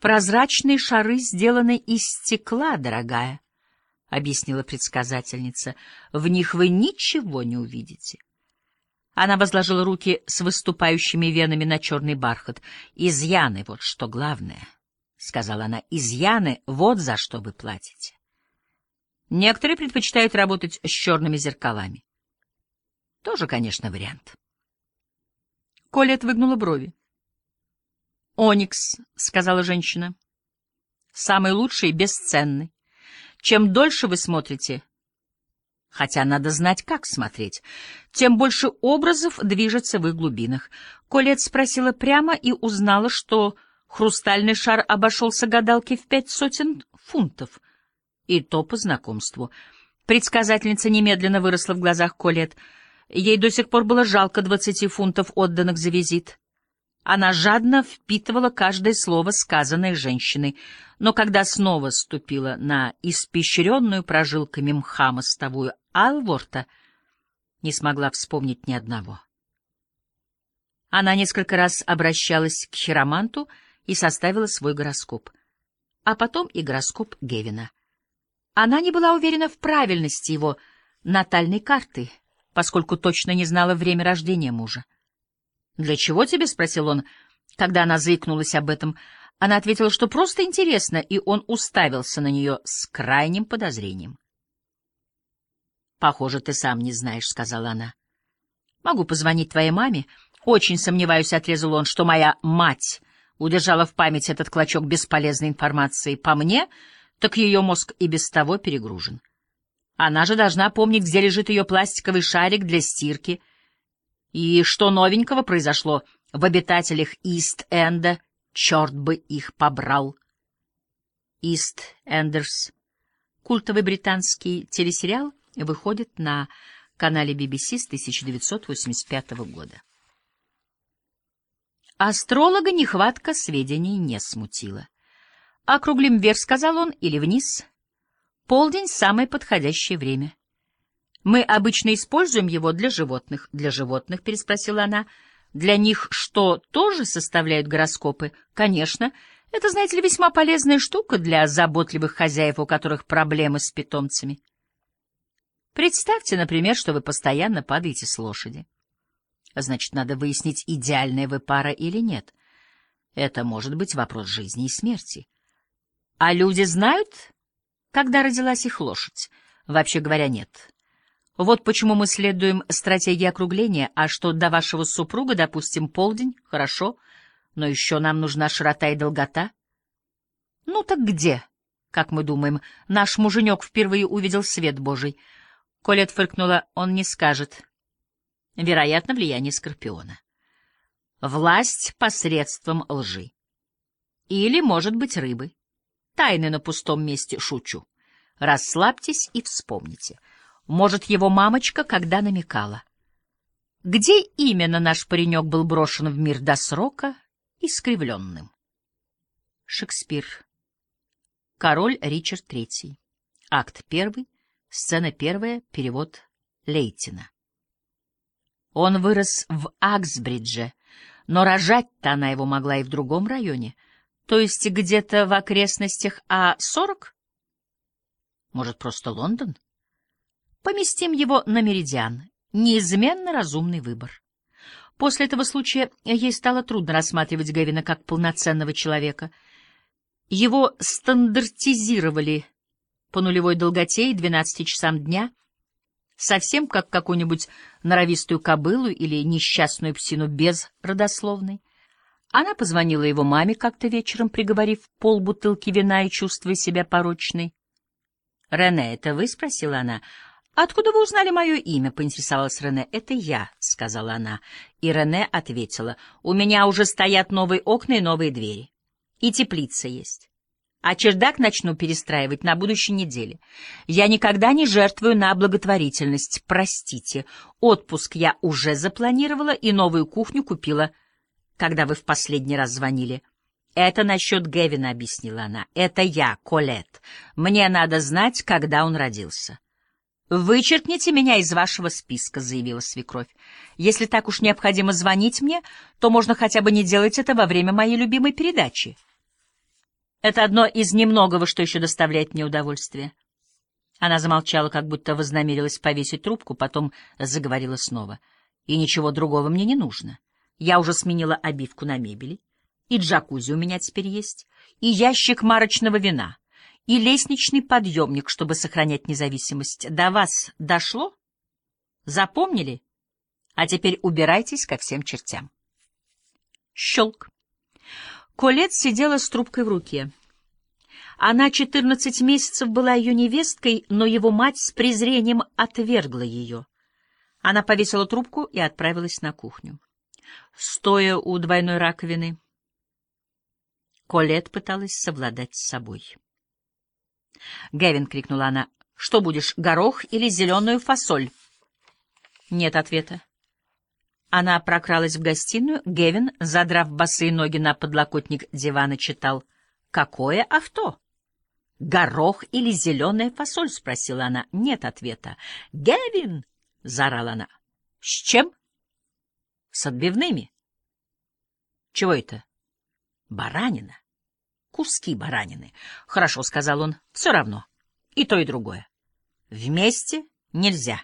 Прозрачные шары сделаны из стекла, дорогая, — объяснила предсказательница. В них вы ничего не увидите. Она возложила руки с выступающими венами на черный бархат. «Изъяны — вот что главное», — сказала она. «Изъяны — вот за что вы платите». Некоторые предпочитают работать с черными зеркалами. Тоже, конечно, вариант. Колет выгнула брови. «Оникс», — сказала женщина, — «самый лучший и бесценный. Чем дольше вы смотрите, хотя надо знать, как смотреть, тем больше образов движется в их глубинах». Колет спросила прямо и узнала, что хрустальный шар обошелся гадалке в пять сотен фунтов, и то по знакомству. Предсказательница немедленно выросла в глазах Колет. Ей до сих пор было жалко двадцати фунтов, отданных за визит. Она жадно впитывала каждое слово, сказанное женщиной, но когда снова ступила на испещренную прожилками мха мостовую Алворта, не смогла вспомнить ни одного. Она несколько раз обращалась к хироманту и составила свой гороскоп, а потом и гороскоп Гевина. Она не была уверена в правильности его натальной карты, поскольку точно не знала время рождения мужа. «Для чего тебе?» — спросил он. Когда она заикнулась об этом, она ответила, что просто интересно, и он уставился на нее с крайним подозрением. «Похоже, ты сам не знаешь», — сказала она. «Могу позвонить твоей маме?» «Очень сомневаюсь», — отрезал он, — «что моя мать удержала в память этот клочок бесполезной информации. По мне, так ее мозг и без того перегружен. Она же должна помнить, где лежит ее пластиковый шарик для стирки — и что новенького произошло в обитателях Ист-Энда, черт бы их побрал. Ист-Эндерс. Культовый британский телесериал выходит на канале BBC с 1985 года. Астролога нехватка сведений не смутила. «Округлим вверх», — сказал он, — «или вниз». Полдень — самое подходящее время. Мы обычно используем его для животных. Для животных, переспросила она. Для них что, тоже составляют гороскопы? Конечно. Это, знаете ли, весьма полезная штука для заботливых хозяев, у которых проблемы с питомцами. Представьте, например, что вы постоянно падаете с лошади. Значит, надо выяснить, идеальная вы пара или нет. Это может быть вопрос жизни и смерти. А люди знают, когда родилась их лошадь? Вообще говоря, нет. Вот почему мы следуем стратегии округления, а что до вашего супруга, допустим, полдень, хорошо, но еще нам нужна широта и долгота. Ну так где, как мы думаем, наш муженек впервые увидел свет Божий? Колет фыркнула, он не скажет. Вероятно, влияние Скорпиона. Власть посредством лжи. Или, может быть, рыбы. Тайны на пустом месте, шучу. Расслабьтесь и вспомните — может, его мамочка когда намекала. Где именно наш паренек был брошен в мир до срока искривленным? Шекспир. Король Ричард III. Акт первый, сцена первая, перевод Лейтина. Он вырос в Аксбридже, но рожать-то она его могла и в другом районе, то есть где-то в окрестностях А-40? Может, просто Лондон? Поместим его на меридиан. Неизменно разумный выбор. После этого случая ей стало трудно рассматривать Гевина как полноценного человека. Его стандартизировали по нулевой долготе и 12 часам дня, совсем как какую-нибудь норовистую кобылу или несчастную псину без родословной. Она позвонила его маме как-то вечером, приговорив полбутылки вина и чувствуя себя порочной. «Рене, это вы?» — спросила она. «Откуда вы узнали мое имя?» — поинтересовалась Рене. «Это я», — сказала она. И Рене ответила. «У меня уже стоят новые окна и новые двери. И теплица есть. А чердак начну перестраивать на будущей неделе. Я никогда не жертвую на благотворительность. Простите, отпуск я уже запланировала и новую кухню купила, когда вы в последний раз звонили». «Это насчет Гевина», — объяснила она. «Это я, Колет. Мне надо знать, когда он родился». «Вычеркните меня из вашего списка», — заявила свекровь. «Если так уж необходимо звонить мне, то можно хотя бы не делать это во время моей любимой передачи». Это одно из немногого, что еще доставляет мне удовольствие. Она замолчала, как будто вознамерилась повесить трубку, потом заговорила снова. И ничего другого мне не нужно. Я уже сменила обивку на мебели, и джакузи у меня теперь есть, и ящик марочного вина, и лестничный подъемник, чтобы сохранять независимость. До вас дошло? Запомнили? А теперь убирайтесь ко всем чертям. Щелк. Колет сидела с трубкой в руке. Она четырнадцать месяцев была ее невесткой, но его мать с презрением отвергла ее. Она повесила трубку и отправилась на кухню. Стоя у двойной раковины, Колет пыталась совладать с собой. «Гевин!» — крикнула она. «Что будешь, горох или зеленую фасоль?» Нет ответа. Она прокралась в гостиную. Гевин, задрав босые ноги на подлокотник дивана, читал. «Какое авто?» «Горох или зеленая фасоль?» — спросила она. Нет ответа. «Гевин!» — заорала она. «С чем?» «С отбивными». «Чего это?» «Баранина. Куски баранины». «Хорошо», — сказал он. «Все равно. И то, и другое. Вместе нельзя».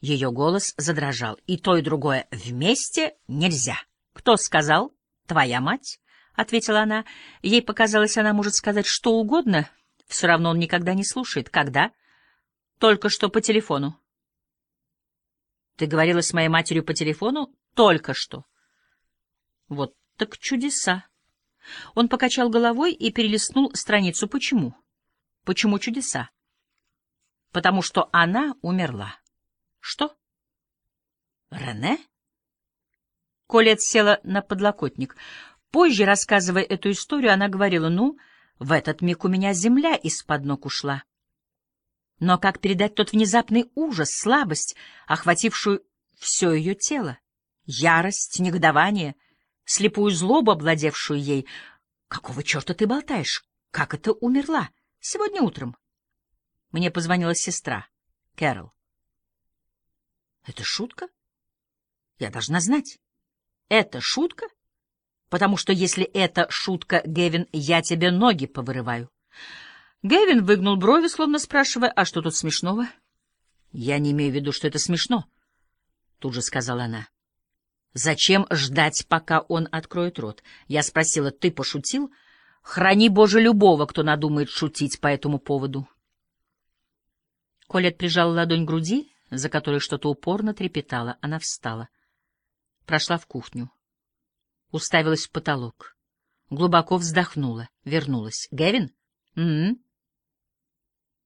Ее голос задрожал. «И то, и другое вместе нельзя». «Кто сказал?» «Твоя мать?» — ответила она. Ей показалось, она может сказать что угодно — все равно он никогда не слушает. Когда? Только что по телефону. Ты говорила с моей матерью по телефону? Только что. Вот так чудеса. Он покачал головой и перелистнул страницу. Почему? Почему чудеса? Потому что она умерла. Что? Рене? Колет села на подлокотник. Позже, рассказывая эту историю, она говорила, ну... В этот миг у меня земля из-под ног ушла. Но как передать тот внезапный ужас, слабость, охватившую все ее тело? Ярость, негодование, слепую злобу, обладевшую ей. Какого черта ты болтаешь? Как это умерла? Сегодня утром. Мне позвонила сестра, Кэрол. Это шутка? Я должна знать. Это шутка? потому что если это шутка, Гевин, я тебе ноги повырываю. Гевин выгнул брови, словно спрашивая, а что тут смешного? Я не имею в виду, что это смешно, тут же сказала она. Зачем ждать, пока он откроет рот? Я спросила, ты пошутил? Храни, Боже, любого, кто надумает шутить по этому поводу. Колет прижала ладонь к груди, за которой что-то упорно трепетало. Она встала. Прошла в кухню уставилась в потолок. Глубоко вздохнула, вернулась. «Гевин? М-м-м?»